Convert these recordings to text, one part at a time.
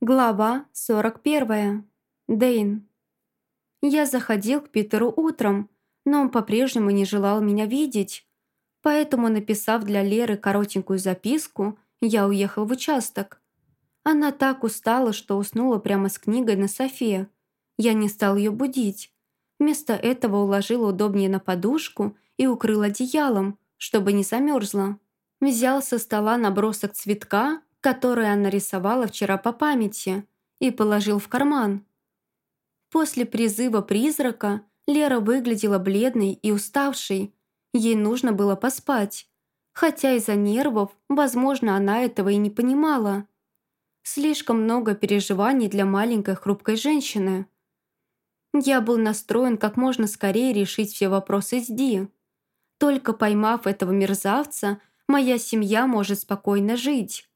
Глава 41. Дейн. Я заходил к Питеру утром, но он по-прежнему не желал меня видеть. Поэтому, написав для Леры коротенькую записку, я уехал в участок. Она так устала, что уснула прямо с книгой на софе. Я не стал ее будить. Вместо этого уложил удобнее на подушку и укрыл одеялом, чтобы не замерзла. Взял со стола набросок цветка, который она рисовала вчера по памяти, и положил в карман. После призыва призрака Лера выглядела бледной и уставшей. Ей нужно было поспать. Хотя из-за нервов, возможно, она этого и не понимала. Слишком много переживаний для маленькой хрупкой женщины. Я был настроен как можно скорее решить все вопросы с Ди. Только поймав этого мерзавца, моя семья может спокойно жить.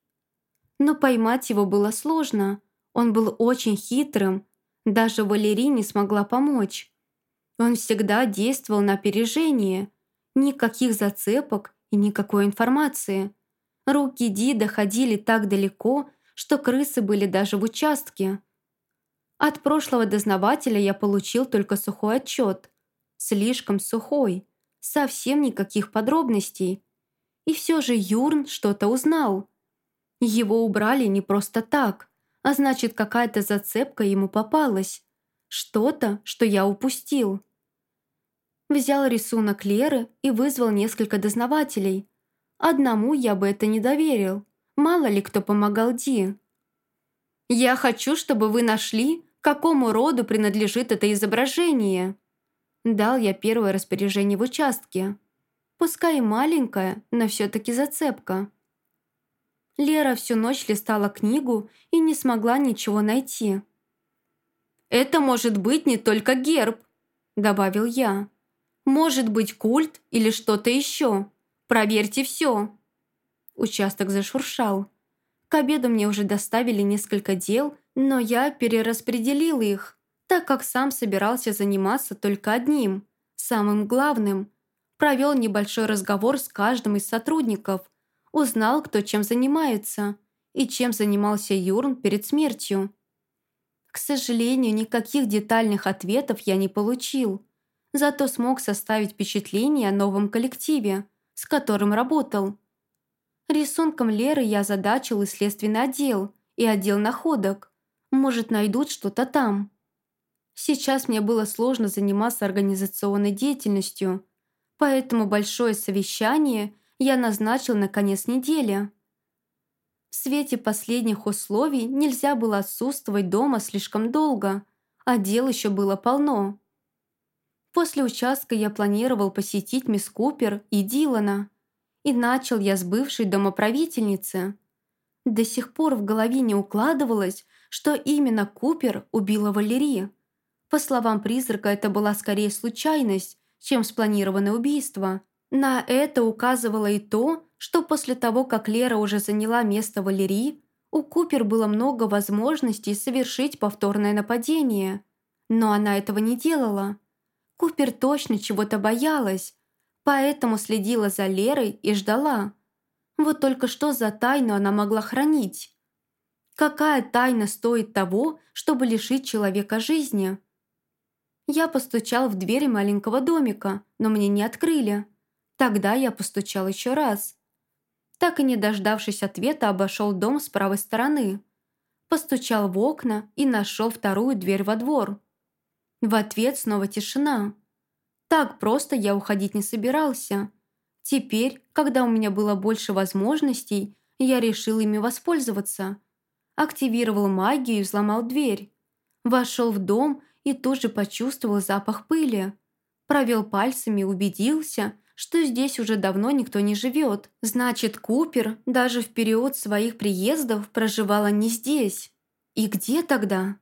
Но поймать его было сложно. Он был очень хитрым. Даже Валерий не смогла помочь. Он всегда действовал на опережение. Никаких зацепок и никакой информации. Руки Ди доходили так далеко, что крысы были даже в участке. От прошлого дознавателя я получил только сухой отчет. Слишком сухой. Совсем никаких подробностей. И все же Юрн что-то узнал. Его убрали не просто так, а значит, какая-то зацепка ему попалась. Что-то, что я упустил. Взял рисунок Леры и вызвал несколько дознавателей. Одному я бы это не доверил. Мало ли кто помогал Ди. «Я хочу, чтобы вы нашли, какому роду принадлежит это изображение». Дал я первое распоряжение в участке. Пускай и маленькая, но все-таки зацепка. Лера всю ночь листала книгу и не смогла ничего найти. «Это может быть не только герб», – добавил я. «Может быть культ или что-то еще. Проверьте все». Участок зашуршал. К обеду мне уже доставили несколько дел, но я перераспределил их, так как сам собирался заниматься только одним, самым главным. Провел небольшой разговор с каждым из сотрудников, Узнал, кто чем занимается и чем занимался Юрн перед смертью. К сожалению, никаких детальных ответов я не получил, зато смог составить впечатление о новом коллективе, с которым работал. Рисунком Леры я задачил и следственный отдел, и отдел находок. Может, найдут что-то там. Сейчас мне было сложно заниматься организационной деятельностью, поэтому большое совещание – я назначил на конец недели. В свете последних условий нельзя было отсутствовать дома слишком долго, а дел еще было полно. После участка я планировал посетить мисс Купер и Дилана. И начал я с бывшей домоправительницы. До сих пор в голове не укладывалось, что именно Купер убила Валерии. По словам призрака, это была скорее случайность, чем спланированное убийство – на это указывало и то, что после того, как Лера уже заняла место Валерии, у Купер было много возможностей совершить повторное нападение. Но она этого не делала. Купер точно чего-то боялась, поэтому следила за Лерой и ждала. Вот только что за тайну она могла хранить? Какая тайна стоит того, чтобы лишить человека жизни? Я постучал в двери маленького домика, но мне не открыли. Тогда я постучал еще раз. Так и не дождавшись ответа, обошел дом с правой стороны. Постучал в окна и нашел вторую дверь во двор. В ответ снова тишина. Так просто я уходить не собирался. Теперь, когда у меня было больше возможностей, я решил ими воспользоваться. Активировал магию и взломал дверь. Вошел в дом и тут же почувствовал запах пыли. Провел пальцами убедился, что здесь уже давно никто не живет. Значит, Купер даже в период своих приездов проживала не здесь. И где тогда?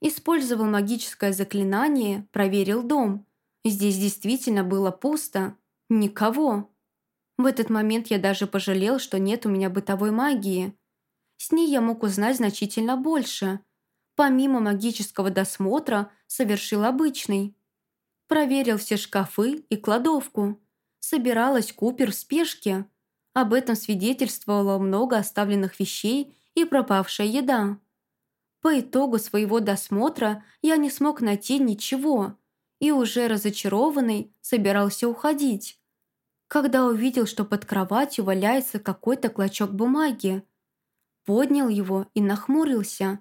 Использовал магическое заклинание, проверил дом. Здесь действительно было пусто. Никого. В этот момент я даже пожалел, что нет у меня бытовой магии. С ней я мог узнать значительно больше. Помимо магического досмотра, совершил обычный. Проверил все шкафы и кладовку собиралась Купер в спешке. Об этом свидетельствовало много оставленных вещей и пропавшая еда. По итогу своего досмотра я не смог найти ничего и уже разочарованный собирался уходить, когда увидел, что под кроватью валяется какой-то клочок бумаги. Поднял его и нахмурился.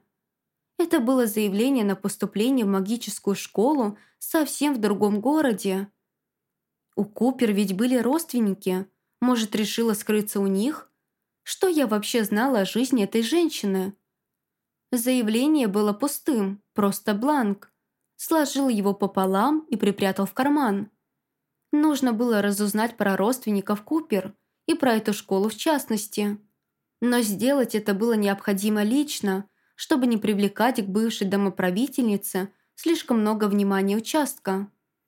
Это было заявление на поступление в магическую школу совсем в другом городе. У Купер ведь были родственники. Может, решила скрыться у них? Что я вообще знала о жизни этой женщины? Заявление было пустым, просто бланк. Сложил его пополам и припрятал в карман. Нужно было разузнать про родственников Купер и про эту школу в частности. Но сделать это было необходимо лично, чтобы не привлекать к бывшей домоправительнице слишком много внимания участка.